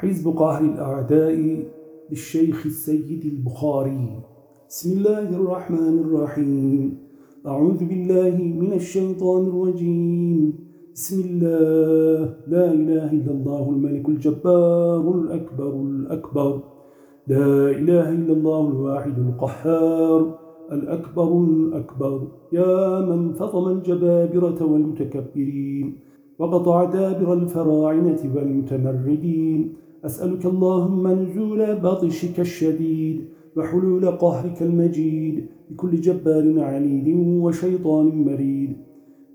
حزب قهر الأعداء للشيخ السيد البخاري. بسم الله الرحمن الرحيم. أعوذ بالله من الشيطان الرجيم. بسم الله. لا إله إلا الله الملك الجبار الأكبر الأكبر. لا إله إلا الله الواحد القهار الأكبر الأكبر. يا من فطم الجبابرة والمتكبرين وقطع دابر الفراعنة والمتمردين أسألك اللهم نزول بطشك الشديد وحلول قهرك المجيد بكل جبار عنيد وشيطان مريد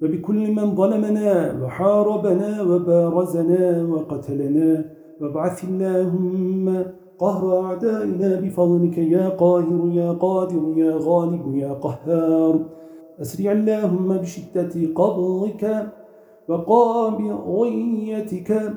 وبكل من ظلمنا وحاربنا وبارزنا وقتلنا وابعث اللهم قهر أعدائنا بفضلك يا قاهر يا قادر يا غالب يا قهار أسرع اللهم بشدة قبضك وقابضيتك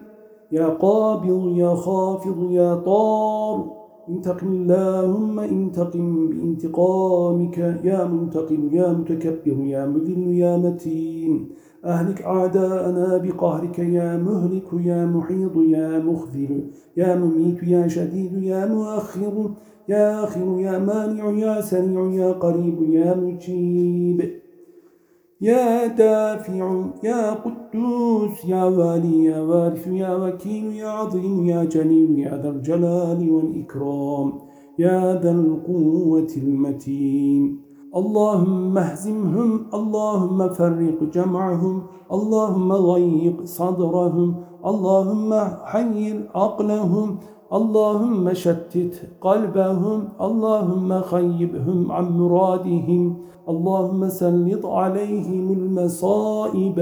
يا قابض يا خافض يا طار. انتقم اللهم انتقم بانتقامك. يا منتقم يا متكبر يا مذل يا متين. أهلك أعداءنا بقهرك. يا مهلك يا محيط يا مخذل. يا مميت يا شديد يا مؤخر. يا آخر يا مانع يا سريع يا قريب يا مجيب. يا دافع يا قدوس يا والي يا وارث يا وكيل يا عظيم يا جليل يا ذا الجلال والإكرام يا ذا القوة المتين. اللهم اهزمهم اللهم فرق جمعهم اللهم ضيق صدرهم اللهم حير عقلهم اللهم شتت قلبهم اللهم خيبهم عن مرادهم. اللهم سلط عليهم المصائب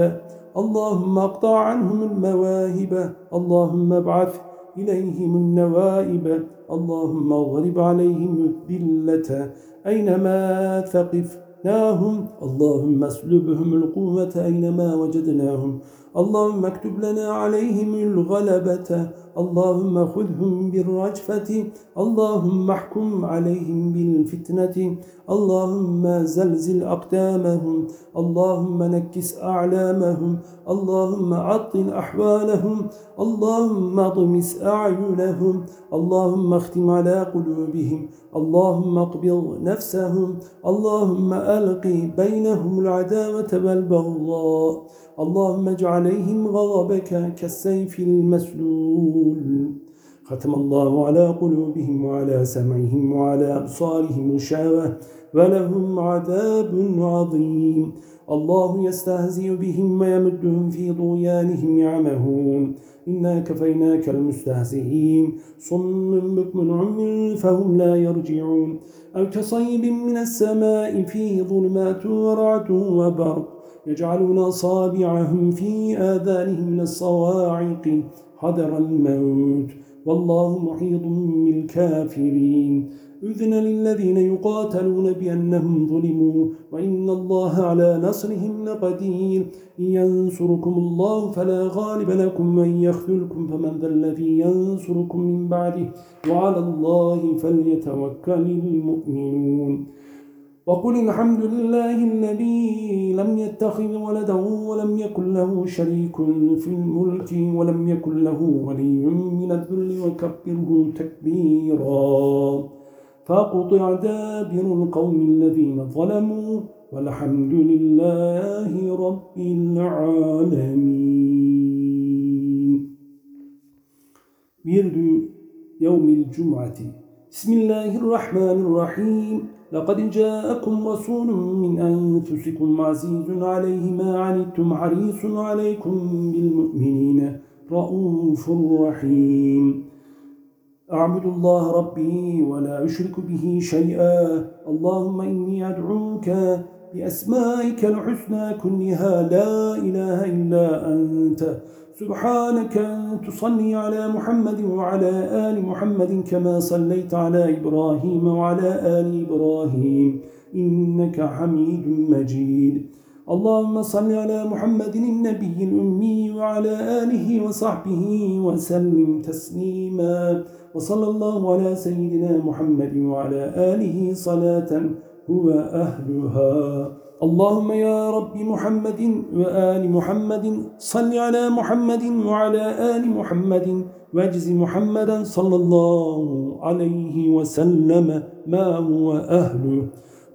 اللهم اقطع عنهم المواهب اللهم ابعث إليهم النوائب اللهم اغرب عليهم الذلة. أينما ثقفناهم اللهم اسلبهم القوة أينما وجدناهم اللهم اكتب لنا عليهم الغلبة. اللهم خذهم بالرجفة اللهم احكم عليهم بالفتنة اللهم زلزل أقدامهم اللهم نكس أعلامهم اللهم عطل أحوالهم اللهم اضمس أعينهم اللهم اختم على قلوبهم اللهم اقبض نفسهم اللهم ألقي بينهم العداوة والبغضاء اللهم اجعل عليهم غضبك كالسيف المسلول ختم الله على قلوبهم وعلى سمعهم وعلى أبصارهم غشاوة ولهم عذاب عظيم. الله يستهزئ بهم ويمدهم في طغيانهم يعمهون. إنا كفيناك المستهزئين. صم بكم عم فهم لا يرجعون. أو كصيب من السماء فيه ظلمات ورعد وبرق. يجعلون أصابعهم في آذانهم من الصواعق. حذر الموت والله محيط بالكافرين. أذن للذين يقاتلون بأنهم ظلموا وإن الله على نصرهم لقدير. إن ينصركم الله فلا غالب لكم من يخذلكم فمن ذا الذي ينصركم من بعده. وعلى الله فليتوكل المؤمنون. وقل الحمد لله الذي لم يتخذ ولدا ولم يكن له شريك في الملك ولم يكن له ولي من الذل وكبره تكبيرا. فقطع دابر القوم الذين ظلموا والحمد لله رب العالمين. ورد يوم الجمعة بسم الله الرحمن الرحيم لقد جاءكم رسول من أنفسكم عزيز عليه ما عنتم حريص عليكم بالمؤمنين رؤوف رحيم. أعبد الله ربي ولا أشرك به شيئا. اللهم إني أدعوك بأسمائك الحسنى كلها. لا إله إلا أنت سبحانك أن تصلي على محمد وعلى آل محمد كما صليت على إبراهيم وعلى آل إبراهيم إنك حميد مجيد. اللهم صل على محمد النبي الأمي وعلى آله وصحبه وسلم تسليما. وصلى الله على سيدنا محمد وعلى آله صلاة هو أهلها. اللهم يا رب محمد وآل محمد صل على محمد وعلى آل محمد واجز محمدا صلى الله عليه وسلم ما هو أهله.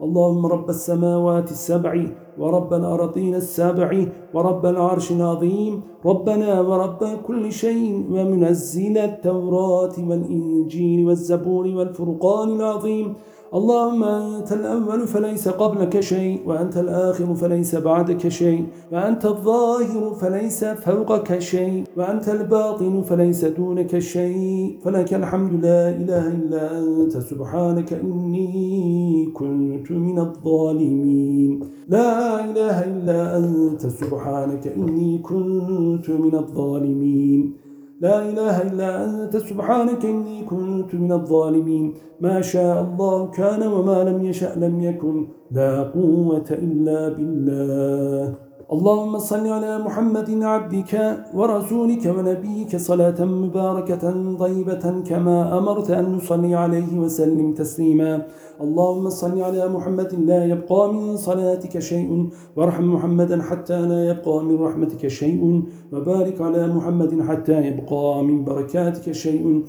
اللهم رب السماوات السبع ورب الأرضين السبع ورب العرش العظيم ربنا ورب كل شيء ومنزل التوراة والإنجيل والزبور والفرقان العظيم. اللهم أنت الأول فليس قبلك شيء وأنت الآخر فليس بعدك شيء وأنت الظاهر فليس فوقك شيء وأنت الباطن فليس دونك شيء فلك الحمد لا إله إلا أنت سبحانك إني كنت من الظالمين. لا إله إلا أنت سبحانك إني كنت من الظالمين. لا إله إلا أنت سبحانك إني كنت من الظالمين. ما شاء الله كان وما لم يشأ لم يكن. لا قوة إلا بالله. اللهم صل على محمد عبدك ورسولك ونبيك صلاة مباركة طيبة كما أمرت أن نصلي عليه وسلم تسليما. اللهم صل على محمد لا يبقى من صلاتك شيء وارحم محمدا حتى لا يبقى من رحمتك شيء وبارك على محمد حتى يبقى من بركاتك شيء.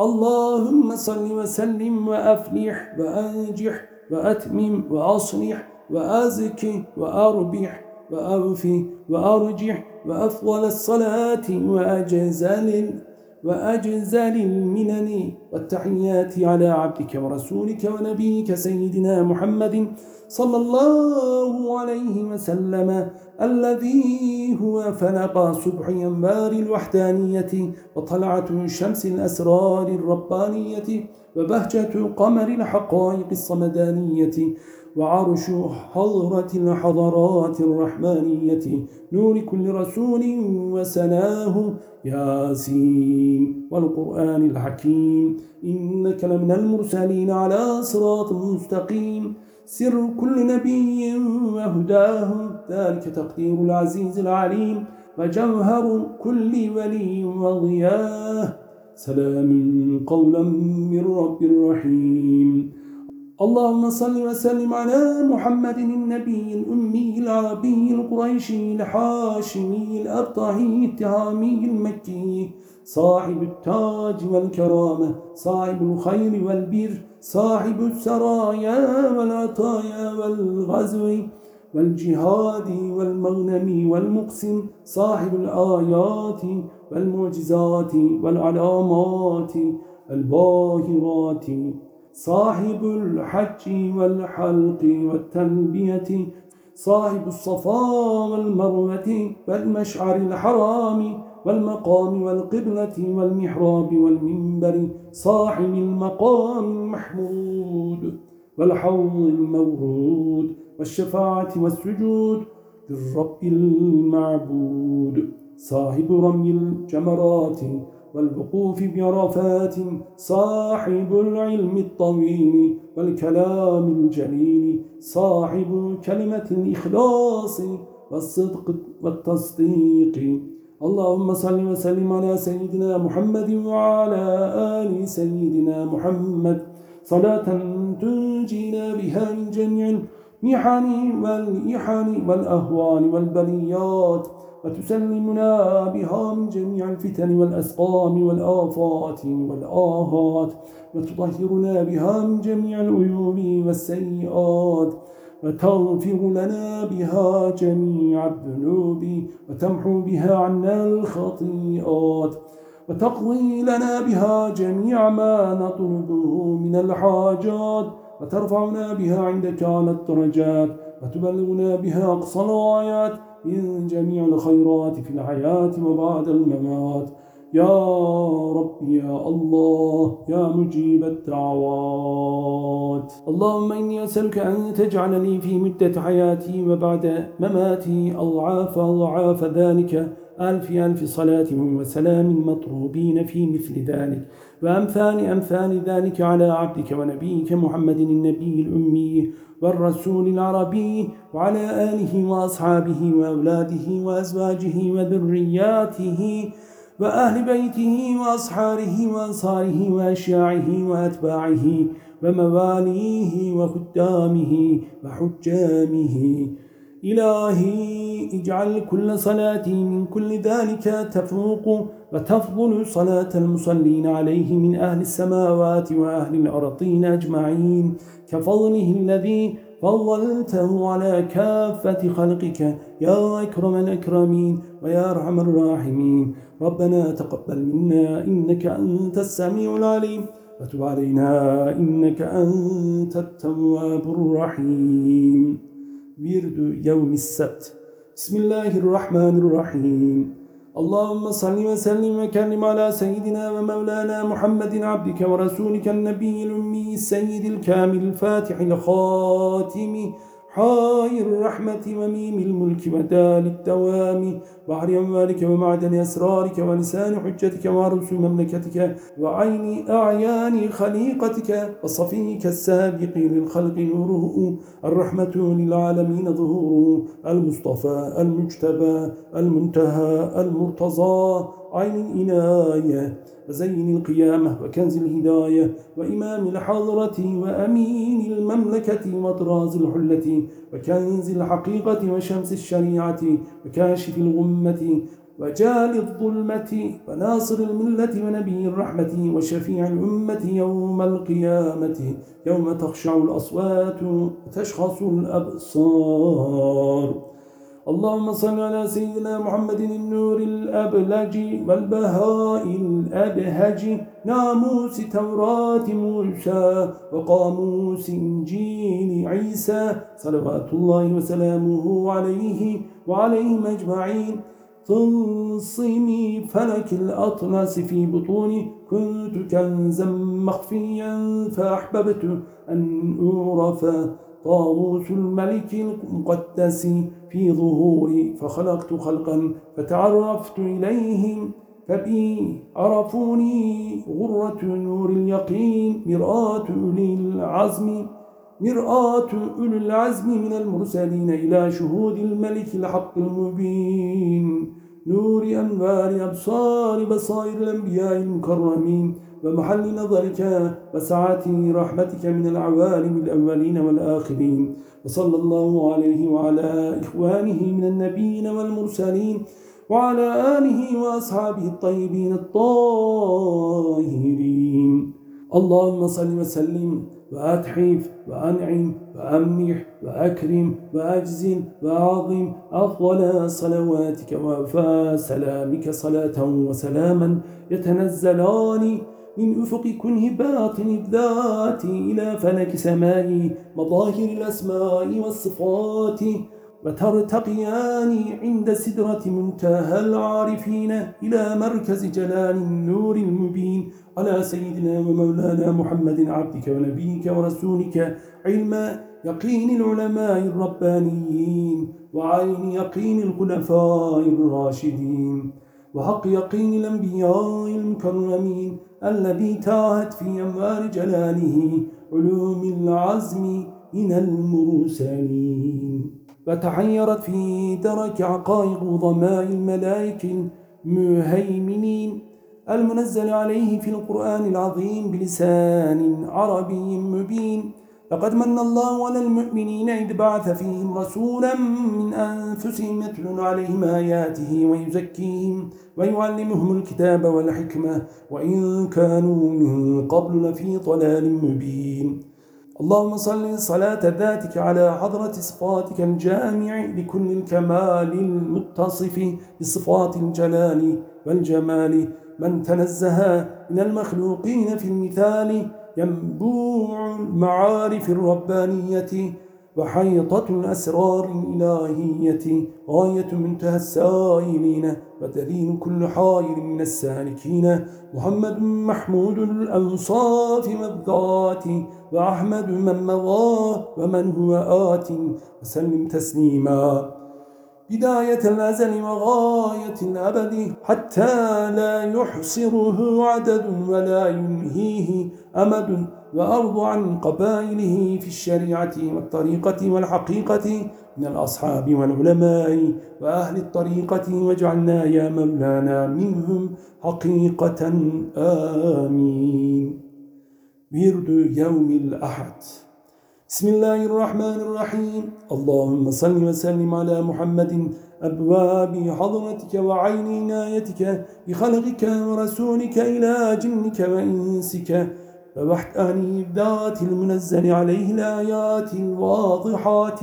اللهم صل وسلم وأفلح وأنجح وأتمم وأصلح وأزكي وأربح وأوفي وأرجح وأفضل الصلاة وأجزل وأجزل المنن والتحيات على عبدك ورسولك ونبيك سيدنا محمد صلى الله عليه وسلم الذي هو فلق صبح ينبار الوحدانية وطلعة شمس الأسرار الربانية وبهجة قمر الحقائق الصمدانية وعرش حضرة الحضرات الرحمانية نور كل رسول وسناه ياسين والقرآن الحكيم إنك لمن المرسلين على صراط مستقيم. سر كل نبي وهداه ذلك تقدير العزيز العليم. وجوهر كل ولي وضياه. سلام قولا من رب رحيم. اللهم صل وسلم على محمد النبي الأمي العربي القريشي الحاشمي الأبطحي التهامي المكي صاحب التاج والكرامة صاحب الخير والبر صاحب السرايا والعطايا والغزو والجهاد والمغنم والمقسم صاحب الآيات والمعجزات والعلامات الباهرات. صاحب الحج والحلق والتلبية صاحب الصفا والمروة والمشعر الحرام والمقام والقبلة والمحراب والمنبر صاحب المقام المحمود والحوض المورود والشفاعة والسجود للرب المعبود صاحب رمي الجمرات والوقوف بعرفات صاحب العلم الطويل والكلام الجليل صاحب كلمة الإخلاص والصدق والتصديق. اللهم صل وسلم على سيدنا محمد وعلى آل سيدنا محمد. صلاة تنجينا بها من جميع المحن والإحن والأهوال والبليات. وتسلمنا بها من جميع الفتن والأسقام والآفات والآهات وتطهرنا بها من جميع العيوب والسيئات وتغفر لنا بها جميع الذنوب وتمحو بها عنا الخطيئات وتقضي لنا بها جميع ما نطلبه من الحاجات وترفعنا بها عندك على الدرجات وتبلغنا بها أقصى الغايات من جميع الخيرات في الحياة وبعد الممات. يا رب يا الله يا مجيب الدعوات. اللهم إني أسألك أن تجعلني في مدة حياتي وبعد مماتي أضعاف أضعاف ذلك. ألف ألف صلاة وسلام مطروبين في مثل ذلك. وأمثال أمثال ذلك على عبدك ونبيك محمد النبي الأمي. والرسول العربي وعلى آله وأصحابه وأولاده وأزواجه وذرياته وأهل بيته وأصحاره وأنصاره وأشياعه وأتباعه ومواليه وخدامه وحجامه. إلهي اجعل كل صلاتي من كل ذلك تفوق وتفضل صلاة المصلين عليه من أهل السماوات وأهل الأرضين أجمعين. كفضله الذي فضلته على كافة خلقك. يا أكرم الأكرمين ويا أرحم الراحمين. ربنا تقبل منا إنك أنت السميع العليم. وتب علينا إنك أنت التواب الرحيم. ورد يوم السبت. بسم الله الرحمن الرحيم. اللهم صل وسلم وكرم على سيدنا ومولانا محمد عبدك ورسولك النبي الأمي السيد الكامل الفاتح الخاتم حائر الرحمة وميم الملك ودال الدوام وعر أموالك ومعدن أسرارك ولسان حجتك ورسل مملكتك وعين أعيان خليقتك وصفيك السابق للخلق نوره. الرحمة للعالمين ظهوره المصطفى المجتبى المنتهى المرتضى. عين الإناية وزين القيامة وكنز الهداية وإمام الحضرة وأمين المملكة وطراز الحلة وكنز الحقيقة وشمس الشريعة وكاشف الغمة وجال الظلمة وناصر الملة ونبي الرحمة وشفيع الأمة يوم القيامة يوم تخشع الأصوات وتشخص الأبصار. اللهم صل على سيدنا محمد النور الأبلج والبهاء الأبهج. ناموس توراة موسى وقاموس إنجيل عيسى. صلوات الله وسلامه عليه وعليهم أجمعين. تنصمي فلك الأطلس في بطوني كنت كنزا مخفيا فأحببت أن أعرف طاووس الملك المقدس في ظهوري فخلقت خلقا فتعرفت إليهم فبي عرفوني غرة نور اليقين مرآة أولي العزم مرآة أولي العزم من المرسلين إلى شهود الملك الحق المبين نور أنوار أبصار بصائر الأنبياء المكرمين ومحل نظرك وسعة رحمتك من العوالم الأولين والآخرين. وصلى الله عليه وعلى إخوانه من النبيين والمرسلين وعلى آله وأصحابه الطيبين الطاهرين. اللهم صل وسلم وأتحف وأنعم وأمنح وأكرم وأجزل وأعظم أفضل صلواتك وأفا سلامك صلاة وسلاما يتنزلان من أفق كنه باطن الذات إلى فلك سماء مظاهر الأسماء والصفات وترتقيان عند سدرة منتهى العارفين إلى مركز جلال النور المبين. على سيدنا ومولانا محمد عبدك ونبيك ورسولك علم يقين العلماء الربانيين وعين يقين الخلفاء الراشدين. وحق يقين الأنبياء المكرمين الذي تاهت في أنوار جلاله علوم العزم من المرسلين. وتحيرت في درك عقائق ضماء الملائكة المهيمنين المنزل عليه في القرآن العظيم بلسان عربي مبين. لقد من الله على المؤمنين إذ بعث فيهم رسولا من أنفسهم يتلون عليهم آياته ويزكيهم ويعلمهم الكتاب والحكمة وإن كانوا من قبل لفي ضلال مبين. اللهم صل صلاة ذاتك على حضرة صفاتك الجامع لكل الكمال المتصف بصفات الجلال والجمال. من تنزه من المخلوقين في المثال ينبوع المعارف الربانية وحيطة الأسرار الإلهية غاية منتهى السائلين ودليل كل حائر من السالكين. محمد محمود الأنصاف والذات وأحمد من مضى ومن هو آت. وسلم تسليما. بداية الأزل وغاية الأبد حتى لا يحصره عدد ولا ينهيه. أمد وأرض عن قبائله في الشريعة والطريقة والحقيقة من الأصحاب والعلماء وأهل الطريقة واجعلنا يا مولانا منهم حقيقة آمين. ورد يوم الأحد. بسم الله الرحمن الرحيم. اللهم صل وسلم على محمد أبواب حضرتك وعين عنايتك بخلقك ورسولك إلى جنك وإنسك فوحداني الذات المنزل عليه الآيات الواضحات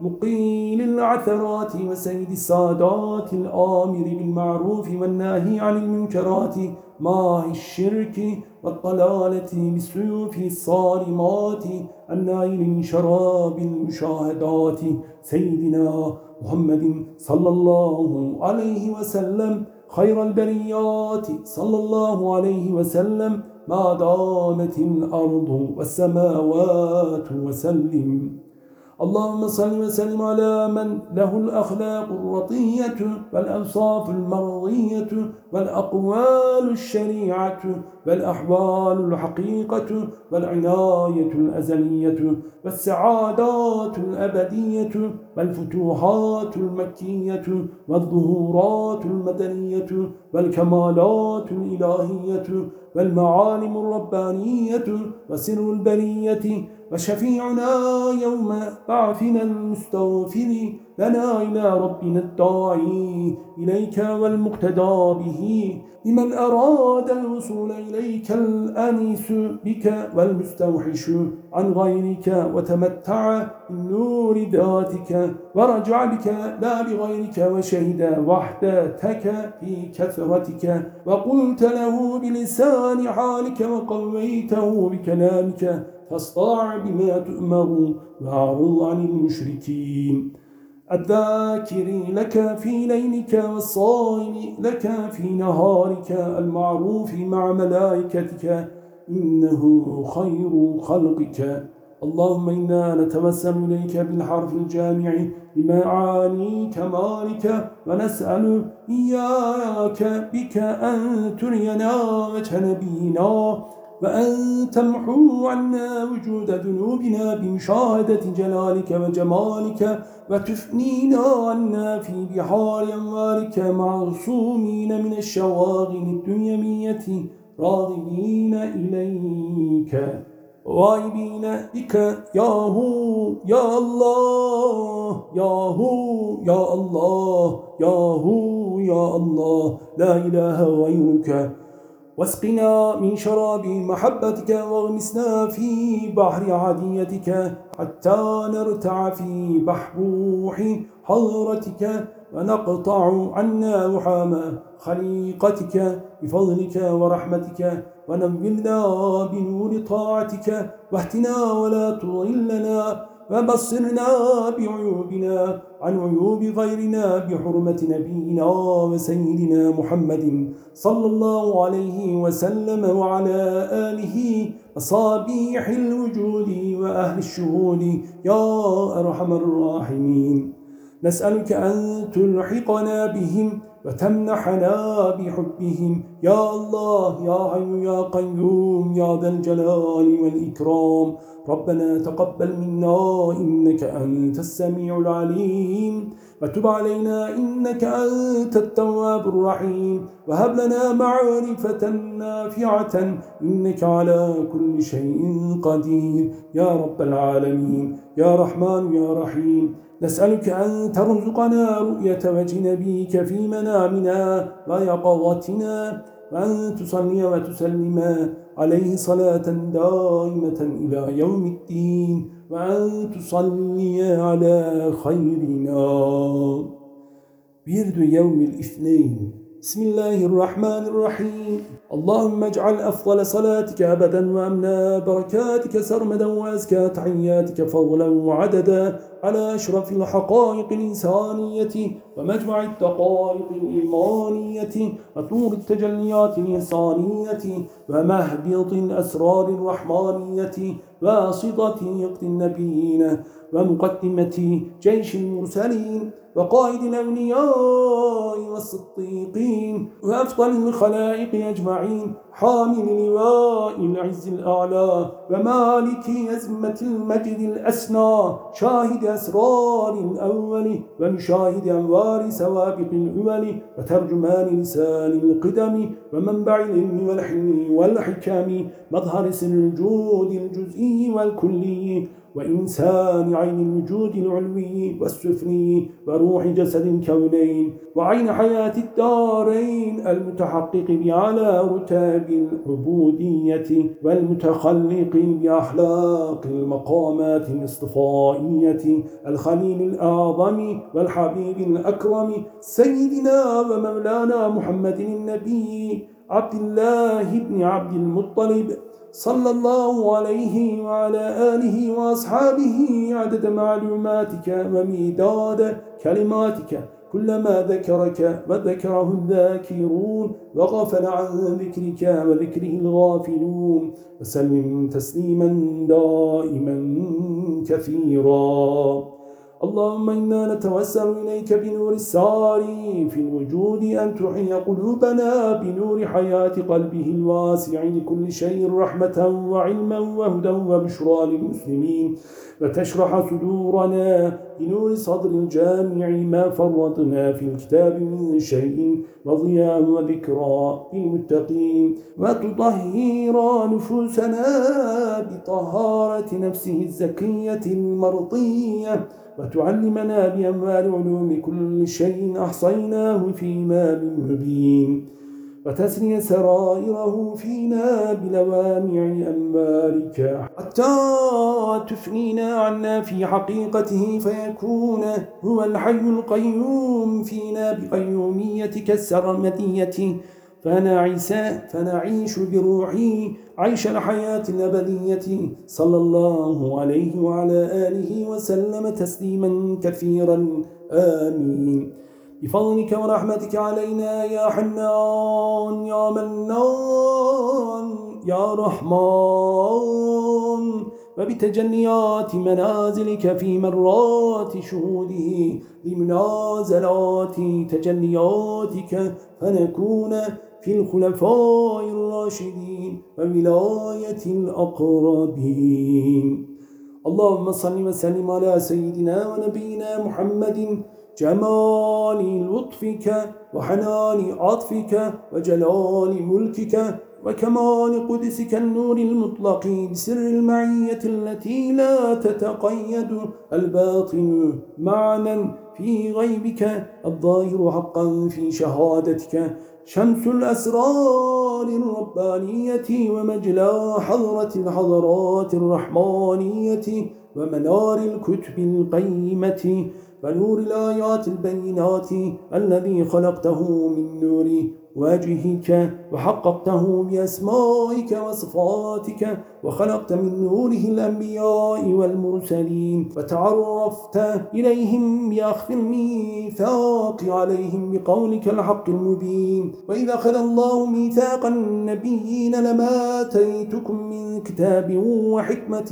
مقيل العثرات وسيد السادات الآمر بالمعروف والناهي عن المنكرات ماء الشرك والضلالة بالسيوف الصارمات النائل من شراب المشاهدات. سيدنا محمد صلى الله عليه وسلم خير البريات صلى الله عليه وسلم ما دامت الأرض والسماوات وسلم. اللهم صل وسلم على من له الأخلاق الرطية والأوصاف المرضية والأقوال الشريعة والأحوال الحقيقة والعناية الأزلية والسعادات الأبدية والفتوحات المكية والظهورات المدنية والكمالات الإلهية والمعالم الربانية وسر البرية وشفيعنا يوم بعثنا المستغفر. لنا إلى ربنا الداعي إليك والمقتدى به. لمن أراد الوصول إليك الأنيس بك والمستوحش عن غيرك وتمتع بنور ذاتك ورجع بك لا بغيرك وشهد وحدتك في كثرتك وقلت له بلسان حالك وقويته بكلامك فاصطاع بما تؤمر وأعرض عن المشركين. الذاكر لك في ليلك والصائم لك في نهارك المعروف مع ملائكتك إنه خير خلقك. اللهم إنا نتوسل إليك بالحرف الجامع لمعاني كمالك ونسأل إياك بك أن ترينا وجه نبينا. وأن تمحو عنا وجود ذنوبنا بمشاهدة جلالك وجمالك وتفنينا عنا في بحار أنوارك معصومين من الشواغل الدنيمية راغبين إليك. غائبين بك. يا هو يا الله يا هو يا الله يا هو يا الله. لا إله غيرك. واسقنا من شراب محبتك واغمسنا في بحر عاديتك حتى نرتع في بحبوح حضرتك ونقطع عنا وحام خليقتك بفضلك ورحمتك ونبلنا بنور طاعتك واهتنا ولا تضلنا وبصرنا بعيوبنا عن عيوب غيرنا بحرمة نبينا وسيدنا محمد صلى الله عليه وسلم وعلى آله أصابيح الوجود وأهل الشهود. يا أرحم الراحمين. نسألك أن تلحقنا بهم وتمنحنا بحبهم. يا الله يا حي يا قيوم يا ذا الجلال والإكرام. ربنا تقبل منا إنك أنت السميع العليم. وتب علينا إنك أنت التواب الرحيم. وهب لنا معرفة نافعة إنك على كل شيء قدير. يا رب العالمين يا رحمن يا رحيم. نسألك أن ترزقنا رؤية وجه نبيك في منامنا ويقظتنا. وأن تصلي وتسلم عليه صلاة دائمة إلى يوم الدين وأن تصلي على خيرنا. بيرد يوم الاثنين بسم الله الرحمن الرحيم اللهم اجعل أفضل صلاتك أبدا وأمنا بركاتك سرمدا وأزكى تحياتك فضلا وعددا على أشرف الحقائق الإنسانية ومجمع الدقائق الإيمانية وطور التجليات الإنسانية ومهبط الأسرار الرحمانية واسطة يقت النبيين ومقدمة جيش المرسلين وقائد الأولياء والصديقين وأفضل الخلائق أجمعين حامل لواء العز الأعلى ومالك أزمة المجد الأسنى شاهد أسرار الأول ومشاهد أنوار سوابق الأول وترجمان لسان القدم ومنبع العلم والحلم والحكام مظهر سر الجود الجزئي والكلي وإنسان عين الوجود العلوي والسفلي وروح جسد الكونين وعين حياة الدارين المتحقق بأعلى رتاب العبودية والمتخلق بأخلاق المقامات الاصطفائية. الخليل الأعظم والحبيب الأكرم سيدنا ومولانا محمد النبي عبد الله بن عبد المطلب صلى الله عليه وعلى آله وأصحابه عدد معلوماتك وميداد كلماتك. كلما ذكرك وذكره الذاكرون وغفل عن ذكرك وذكره الغافلون. وسلم تسليما دائما كثيرا. اللهم إنا نتوسل إليك بنور الساري في الوجود أن تحيي قلوبنا بنور حياة قلبه الواسع لكل شيء رحمة وعلما وهدى وبشرى للمسلمين. وتشرح صدورنا بنور صدر الجامع ما فرطنا في الكتاب من شيء وضياء وذكرى للمتقين. وتطهر نفوسنا بطهارة نفسه الزكية المرضية. وتعلمنا بأموال علوم كل شيء أحصيناه في إمام مبين وتسري سرائره فينا بلوامع أنبارك حتى تفنينا عنا في حقيقته فيكون هو الحي القيوم فينا بقيوميتك السرمدية. فنعيش بروحي عيش الحياة الأبدية صلى الله عليه وعلى آله وسلم تسليما كثيرا. آمين. بفضلك ورحمتك علينا يا حنان يا منان يا رحمن. وبتجنيات منازلك في مرات شهوده لمنازلات تجنياتك فنكون في الخلفاء الراشدين وولاية الأقربين. اللهم صل وسلم على سيدنا ونبينا محمد جمال لطفك وحنان عطفك وجلال ملكك وكمال قدسك النور المطلق بسر المعية التي لا تتقيد الباطن معنا في غيبك الظاهر حقا في شهادتك شمس الأسرار الربانية ومجلى حضرة الحضرات الرحمانية ومنار الكتب القيمة ونور الآيات البينات الذي خلقته من نور وجهك وحققته بأسمائك وصفاتك وخلقت من نوره الأنبياء والمرسلين وتعرفت إليهم بأخذ الميثاق عليهم بقولك الحق المبين وإذا أخذ الله ميثاق النبيين لما أتيتكم من كتاب وحكمة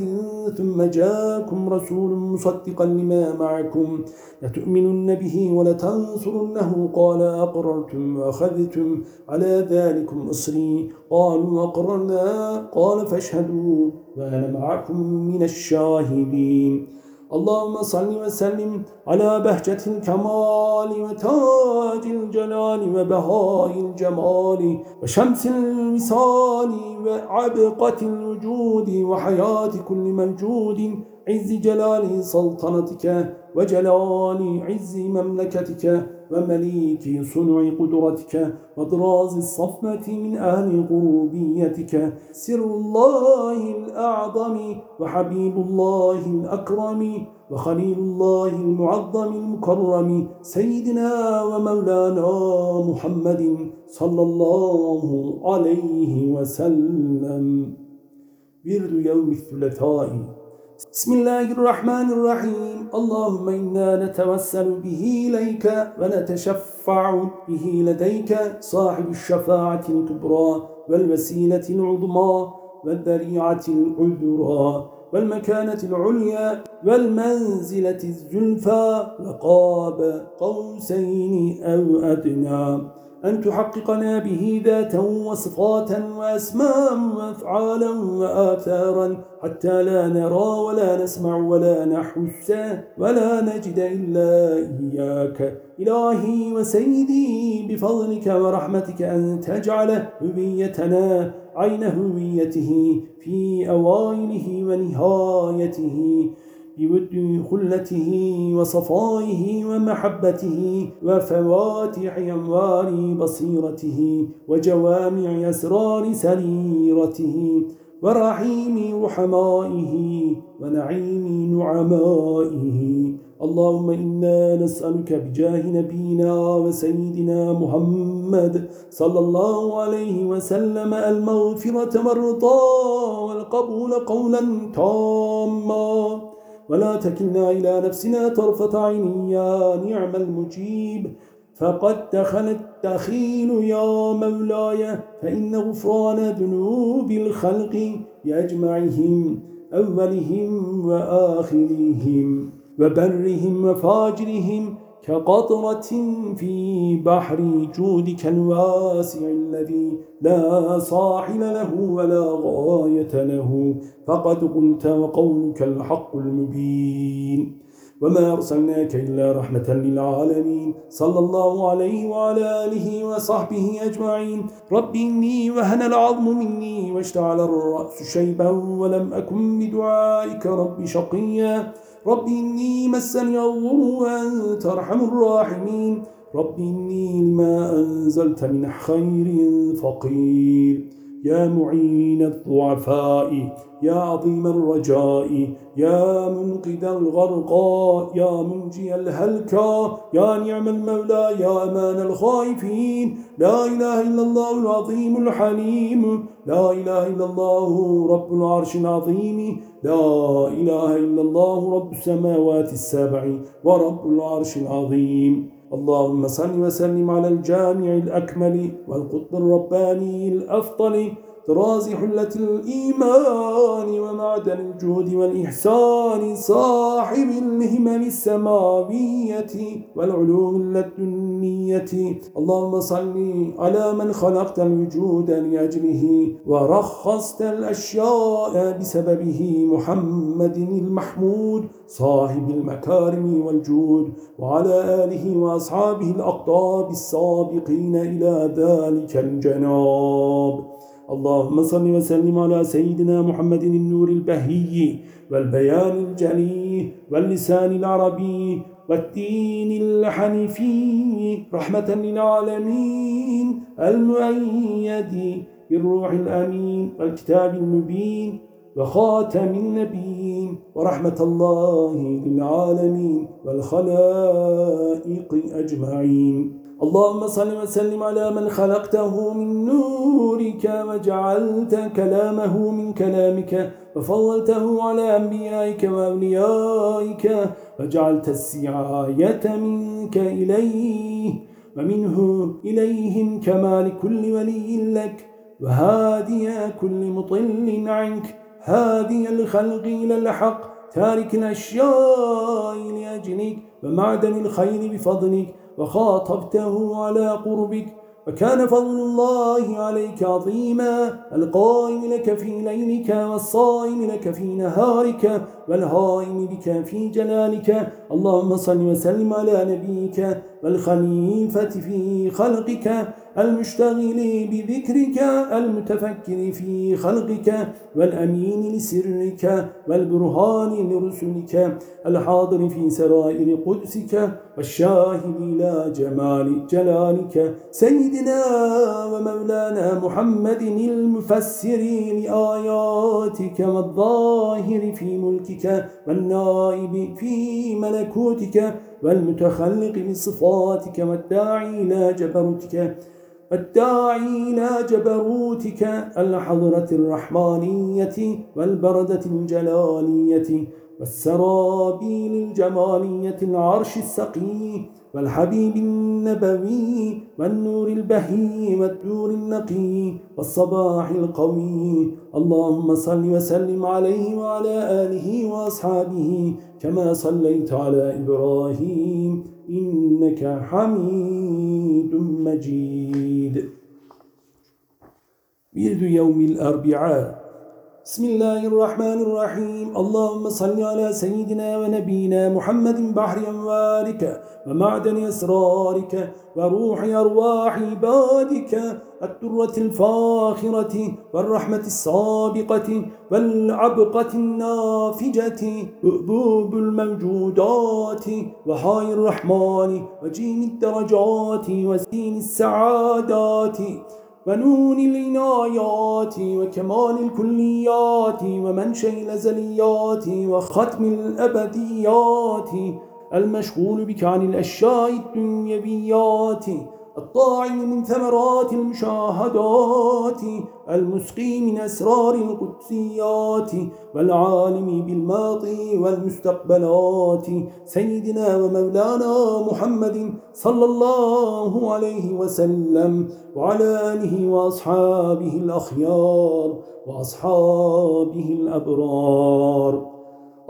ثم جاءكم رسول مصدقا لما معكم لتؤمنن به ولتنصرنه قال أقررتم وأخذتم على ذلكم إصري. قالوا أقررنا. قال فاشهدوا وأنا معكم من الشاهدين. اللهم صل وسلم على بهجة الكمال وتاج الجلال وبهاء الجمال وشمس الوصال وعبقة الوجود وحياة كل موجود. عز جلال سلطنتك وجلال عز مملكتك ومليك صنع قدرتك وضراز الصفمة من أهل غروبيتك. سر الله الأعظم وحبيب الله الأكرم وخليل الله المعظم المكرم. سيدنا ومولانا محمد صلى الله عليه وسلم. برد يوم الثلاثاء. بسم الله الرحمن الرحيم. اللهم إنا نتوسل به إليك ونتشفع به لديك صاحب الشفاعة الكبرى والوسيلة العظمى والذريعة العذرى والمكانة العليا والمنزلة الزلفى وقاب قوسين أو أدنى. أن تحققنا به ذاتا وصفاتا وأسماء وأفعالا وآثارا حتى لا نرى ولا نسمع ولا نحس ولا نجد إلا إياك. إلهي وسيدي بفضلك ورحمتك أن تجعل هويتنا عين هويته في أوائله ونهايته. بود خلته وصفائه ومحبته وفواتح أنوار بصيرته وجوامع أسرار سريرته ورحيم رحمائه ونعيم نعمائه. اللهم إنا نسألك بجاه نبينا وسيدنا محمد صلى الله عليه وسلم المغفرة والرضا والقبول قولا تاما. ولا تكلنا إلى نفسنا طرفة عين يا نعم المجيب. فقد دخل التخيل يا مولاي فإن غفران ذنوب الخلق بأجمعهم أولهم وآخرهم وبرهم وفاجرهم كقطرة في بحر جودك الواسع الذي لا صاحل له ولا غاية له فقد قلت وقولك الحق المبين. وما أرسلناك إلا رحمة للعالمين. صلى الله عليه وعلى آله وصحبه أجمعين. رب إني وهن العظم مني واشتعل الرأس شيبا ولم أكن بدعائك رب شقيا. رب إني مسني الضر وأنت أرحم الراحمين. رب إني لما أنزلت من خير فقير. يا معين الضعفاء يا عظيم الرجاء يا منقذ الغرقاء يا منجي الهلكا يا نعم المولى يا أمان الخائفين. لا إله إلا الله العظيم الحليم. لا إله إلا الله رب العرش العظيم. لا إله إلا الله رب السماوات السبع ورب العرش العظيم. اللهم صل وسلم على الجامع الأكمل والقطب الرباني الأفضل طراز حلة الإيمان ومعدن الجهد والإحسان صاحب الهمم السماوية والعلوم اللدنية اللهم صل على من خلقت الوجود لأجله ورخصت الأشياء بسببه. محمد المحمود صاحب المكارم والجود وعلى آله وأصحابه الأقطاب السابقين إلى ذلك الجناب. اللهم صل وسلم على سيدنا محمد النور البهي والبيان الجلي واللسان العربي والدين الحنيفي رحمة للعالمين المؤيد بالروح الأمين والكتاب المبين وخاتم النبيين ورحمة الله للعالمين والخلائق أجمعين. اللهم صل وسلم على من خلقته من نورك وجعلت كلامه من كلامك وفضلته على أنبيائك وأوليائك وجعلت السعاية منك إليه ومنه إليهم كما لكل ولي لك وهادي كل مطل عنك هادي الخلق إلى الحق تارك الأشياء لأجلك ومعدن الخير بفضلك وخاطبته على قربك وكان فضل الله عليك عظيما. القائم لك في ليلك والصائم لك في نهارك والهائم بك في جلالك. اللهم صل وسلم على نبيك والخليفة في خلقك المشتغل بذكرك المتفكر في خلقك والأمين لسرك والبرهان لرسلك الحاضر في سرائر قدسك والشاهد إلى جمال جلالك سيدنا ومولانا محمد المفسر لآياتك والظاهر في ملكك والنائب في ملكوتك والمتخلق بصفاتك والداعي إلى جبروتك الداعي إلى جبروتك الحضرة الرحمانية والبردة الجلالية. والسرابيل الجمالية العرش السقي والحبيب النبوي والنور البهي والدور النقي والصباح القوي. اللهم صل وسلم عليه وعلى آله وأصحابه كما صليت على إبراهيم إنك حميد مجيد. ورد يوم الأربعاء. بسم الله الرحمن الرحيم اللهم صل على سيدنا ونبينا محمد بحر أنوارك ومعدن أسرارك وروح أرواح عبادك الترة الفاخرة والرحمة السابقة والعبقة النافجة أبوب الموجودات وحاي الرحمن وجيم الدرجات وسين السعادات ونون العنايات وكمال الكليات ومنشأ الأزليات وختم الأبديات. المشغول بك عن الأشياء الدنيويات. الطاعم من ثمرات المشاهدات المسقي من أسرار القدسيات والعالم بالماضي والمستقبلات. سيدنا ومولانا محمد صلى الله عليه وسلم وعلى آله وأصحابه الأخيار وأصحابه الأبرار.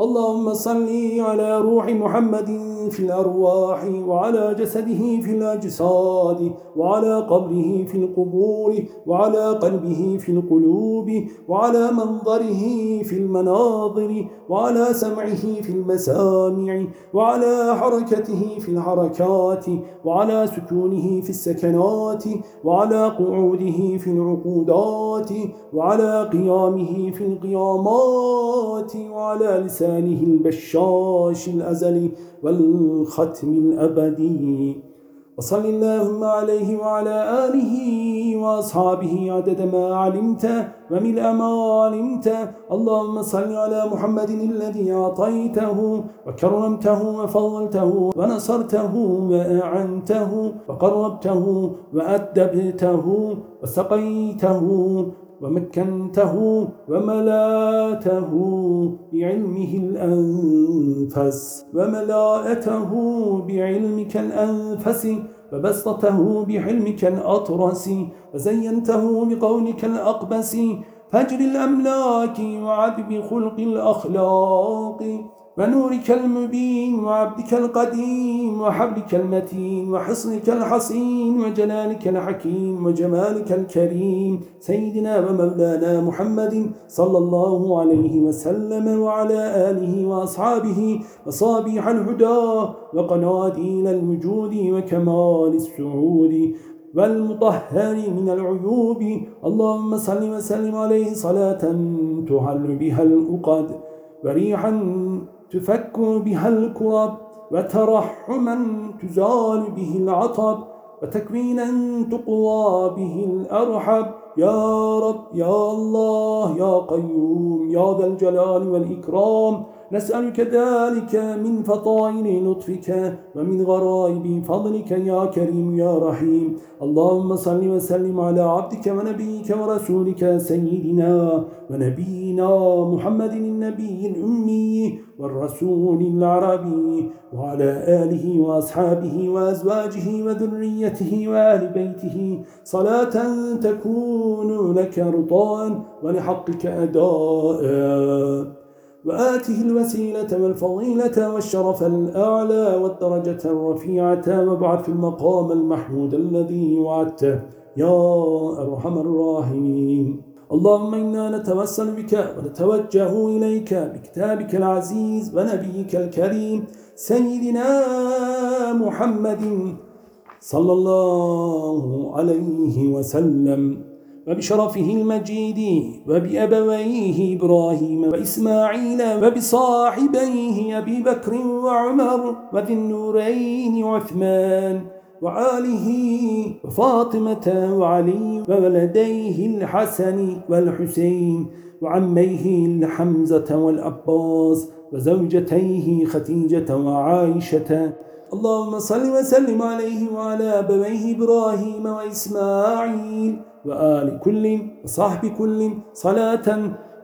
اللهم صل على روح محمد في الأرواح وعلى جسده في الأجساد وعلى قبره في القبور وعلى قلبه في القلوب وعلى منظره في المناظر وعلى سمعه في المسامع وعلى حركته في الحركات وعلى سكونه في السكنات وعلى قعوده في العقودات وعلى قيامه في القيامات وعلى لسانه البشاش الأزلي والختم الأبدي وصل اللهم عليه وعلى آله وأصحابه عدد ما علمت وملء ما علمت. اللهم صل على محمد الذي أعطيته وكرمته وفضلته ونصرته وأعنته وقربته وأدبته وسقيته ومكنته وملأته بعلمه الأنفس وملاءته بعلمك الأنفس وبسطته بحلمك الأطرس وزينته بقولك الأقبس. فجر الأملاك وعذب خلق الأخلاق. ونورك المبين وعبدك القديم وحبلك المتين وحصنك الحصين وجلالك الحكيم وجمالك الكريم سيدنا ومولانا محمد صلى الله عليه وسلم وعلى آله وأصحابه وصابيح الهدى وقناديل الوجود وكمال السعود والمطهر من العيوب. اللهم صل وسلم عليه صلاة تحل بها الأقد وريحا تفك بها الكرب وترحما تزال به العطب وتكوينا تقوى به الأرحب. يا رب يا الله يا قيوم يا ذا الجلال والإكرام نسألك ذلك من فطائل لطفك ومن غرائب فضلك يا كريم يا رحيم. اللهم صل وسلم على عبدك ونبيك ورسولك سيدنا ونبينا محمد النبي الأمي والرسول العربي وعلى آله وأصحابه وأزواجه وذريته وآل بيته. صلاة تكون لك رضان ولحقك أداء. وآته الوسيلة والفضيلة والشرف الأعلى والدرجة الرفيعة وابعث المقام المحمود الذي وعدته. يا أرحم الراحمين. اللهم إنا نتوسل بك ونتوجه إليك بكتابك العزيز ونبيك الكريم سيدنا محمد صلى الله عليه وسلم. وبشرفه المجيد وبأبويه إبراهيم وإسماعيل وبصاحبيه أبي بكر وعمر وذي النورين عثمان وعاله وفاطمة وعلي وولديه الحسن والحسين وعميه الحمزة والأباس وزوجتيه خديجة وعائشة. اللهم صل وسلم عليه وعلى أبويه إبراهيم وإسماعيل. وآل كل وصحب كل صلاة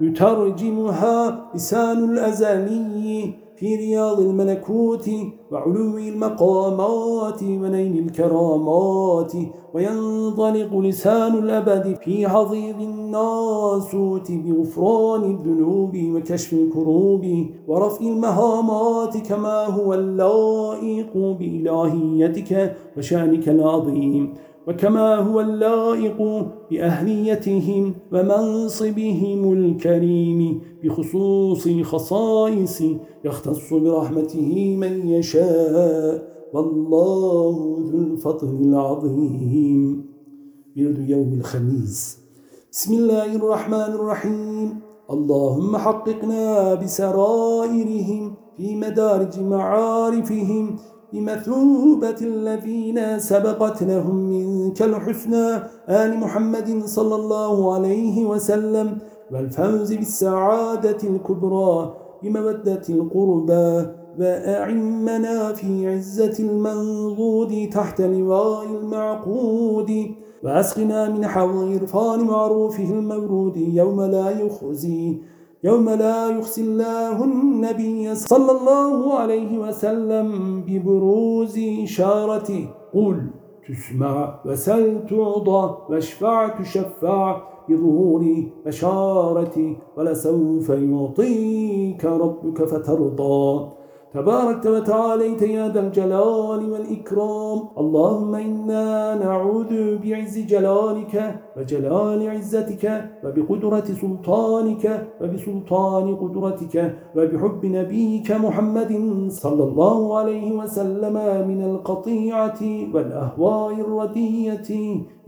يترجمها لسان الأزلي في رياض الملكوت وعلو المقامات ونيل الكرامات وينطلق لسان الأبد في حضيض الناسوت بغفران الذنوب وكشف الكروب ورفع المهامات كما هو اللائق بإلهيتك وشأنك العظيم. وكما هو اللائق بأهليتهم ومنصبهم الكريم بخصوص خصائص يختص برحمته من يشاء. والله ذو الفضل العظيم. برد يوم الخميس. بسم الله الرحمن الرحيم. اللهم حققنا بسرائرهم في مدارج معارفهم بمثوبة الذين سبقت لهم منك الحسنى آل محمد صلى الله عليه وسلم والفوز بالسعادة الكبرى بمودة القربى وأعمنا في عزة المنظود تحت لواء المعقود وأسقنا من حوض إرفان معروفه المورود يوم لا يخزي. يوم لا يخزي الله النبي صلى الله عليه وسلم ببروز إشارته. قل تسمع وسل تعضى واشفع تشفع بظهور بشارتي ولسوف يعطيك ربك فترضى. تباركت وتعاليت يا ذا الجلال والإكرام. اللهم إنا نعوذ بعز جلالك وجلال عزتك وبقدرة سلطانك وبسلطان قدرتك وبحب نبيك محمد صلى الله عليه وسلم من القطيعة والأهواء الردية.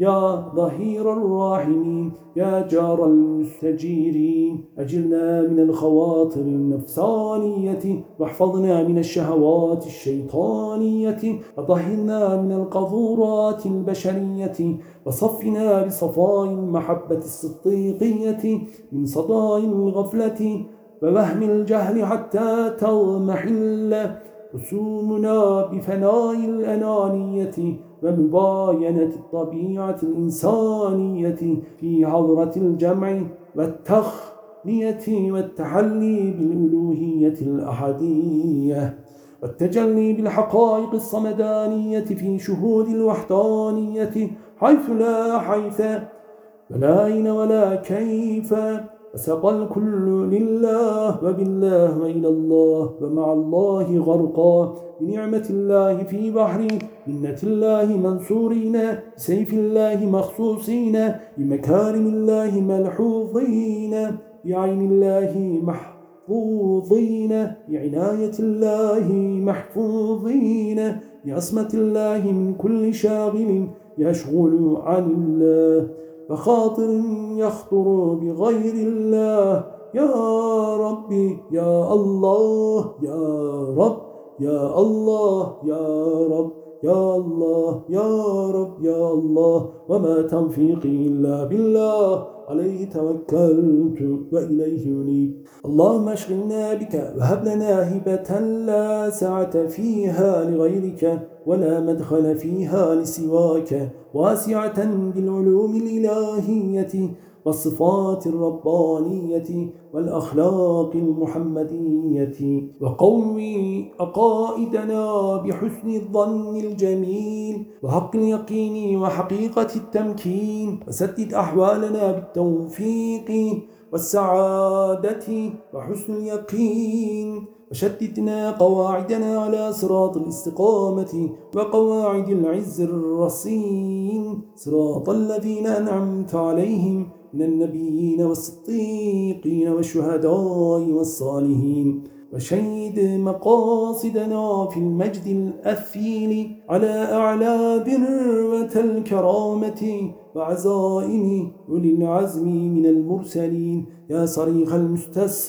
يا ظهير الراحمين يا جار المستجيرين أجرنا من الخواطر النفسانية واحفظنا من الشهوات الشيطانية وطهرنا من القذورات البشرية. وصفنا بصفاء المحبة الصديقية من صداء الغفلة ووهم الجهل حتى تضمحل رسومنا بفناء الأنانية ومباينة الطبيعة الإنسانية في حضرة الجمع والتخلية والتحلي بالألوهية الأحدية والتجلي بالحقائق الصمدانية في شهود الوحدانية حيث لا حيث ولا أين ولا كيف وسقى الكل لله وبالله وإلى الله ومع الله غرقا. بنعمة الله في بحر منة الله منصورين سيف الله مخصوصين بمكارم الله ملحوظين بعين الله محفوظين بعناية الله محفوظين بعصمة الله من كل شاغل. يشغل عن الله وخاطر يخطر بغير الله. يا ربي يا الله يا رب يا الله يا رب يا الله يا رب يا الله. وما توفيقي إلا بالله. عليه توكلت وإليه ينيب. اللهم اشغلنا بك وهب لنا هبة لا سعة فيها لغيرك. ولا مدخل فيها لسواك واسعة بالعلوم الإلهية والصفات الربانية والأخلاق المحمدية وقوي أقائدنا بحسن الظن الجميل وحق اليقين وحقيقة التمكين وسدد أحوالنا بالتوفيق والسعادة وحسن اليقين وشددنا قواعدنا على صراط الاستقامة وقواعد العز الرصين. صراط الذين أنعمت عليهم من النبيين والصديقين والشهداء والصالحين. وشيد مقاصدنا في المجد الأثيل على أعلى ذروة الكرامة وعزائم أولي العزم من المرسلين. يا صريخ المستسرخين.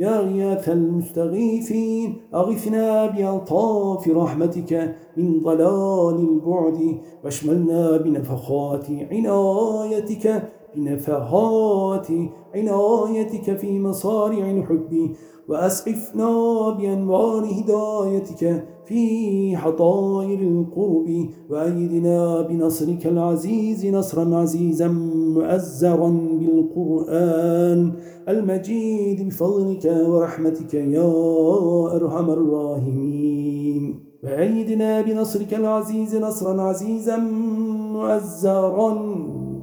يا غياث المستغيثين أغثنا بألطاف رحمتك من ضلال البعد واشملنا بنفخات عنايتك بنفحات عنايتك في مصارع الحب وأسعفنا بأنوار هدايتك في حطائر القرب وأيدنا بنصرك العزيز نصرا عزيزا مؤزرا بالقرآن المجيد بفضلك ورحمتك يا أرحم الراحمين. وأيدنا بنصرك العزيز نصرا عزيزا مؤزرا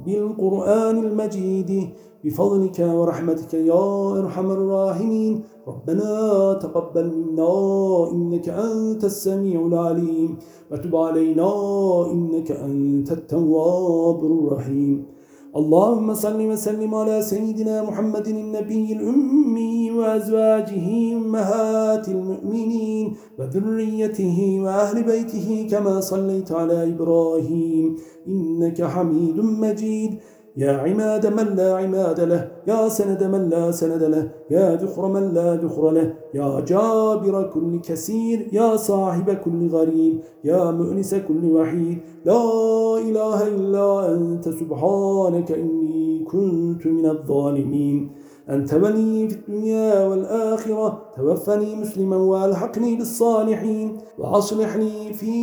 بالقرآن المجيد بفضلك ورحمتك يا أرحم الراحمين. ربنا تقبل منا إنك أنت السميع العليم وتب علينا إنك أنت التواب الرحيم. اللهم صل وسلم على سيدنا محمد النبي الأمي وأزواجه أمهات المؤمنين وذريته وأهل بيته كما صليت على إبراهيم إنك حميد مجيد. يا عماد من لا عماد له يا سند من لا سند له يا ذخر من لا ذخر له يا جابر كل كثير يا صاحب كل غريب يا مؤنس كل وحيد لا إله إلا أنت سبحانك إني كنت من الظالمين. أنت ولي في الدنيا والآخرة توفني مسلما وألحقني بالصالحين وأصلح لي في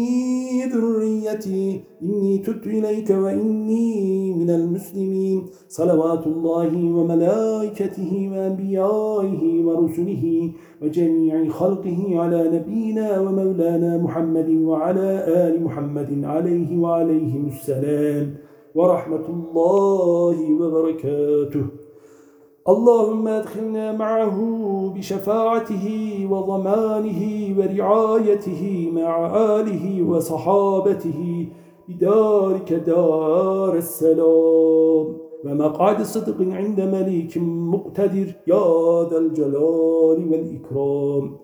ذريتي. إني تبت إليك وإني من المسلمين. صلوات الله وملائكته وأنبيائه ورسله وجميع خلقه على نبينا ومولانا محمد وعلى آل محمد عليه وعليهم السلام. ورحمة الله وبركاته. اللهم ادخلنا معه بشفاعته وضمانه ورعايته مع آله وصحابته. بدارك دار السلام. ومقعد صدق عند مليك مقتدر. يا ذا الجلال والإكرام.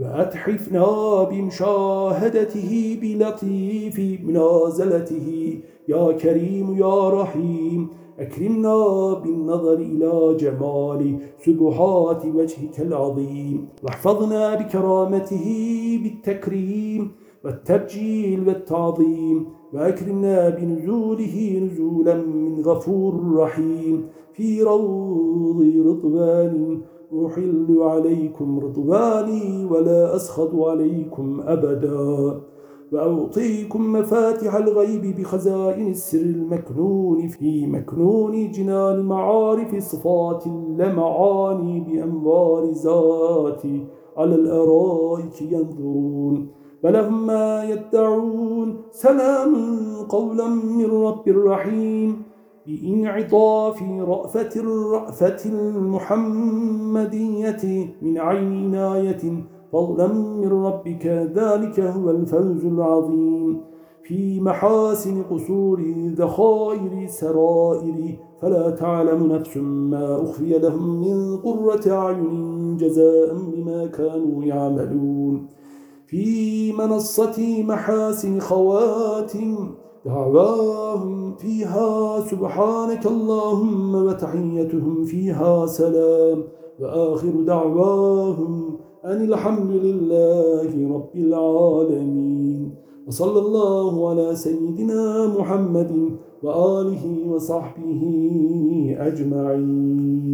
وأتحفنا بمشاهدته بلطيف منازلته. يا كريم يا رحيم. أكرمنا بالنظر إلى جمال سبحات وجهك العظيم. واحفظنا بكرامته بالتكريم والتبجيل والتعظيم. وأكرمنا بنزوله نزولا من غفور رحيم. في روض رضوان أحل عليكم رضواني ولا أسخط عليكم أبداً. وأعطيكم مفاتح الغيب بخزائن السر المكنون في مكنون جنان معارف صفات اللمعان بأنوار ذاتي على الأرائك ينظرون فلهم ما يدعون. سلام قولا من رب الرحيم. بإنعطاف رأفة الرأفة المحمدية من عين عناية فضلا من ربك ذلك هو الفوز العظيم. في محاسن قصور ذخائر سرائر فلا تعلم نفس ما أخفي لهم من قرة أعين جزاء بما كانوا يعملون. في منصة محاسن خواتم دعواهم فيها سبحانك اللهم وتحيتهم فيها سلام. وآخر دعواهم أن الحمد لله رب العالمين. وصلى الله على سيدنا محمد وآله وصحبه أجمعين.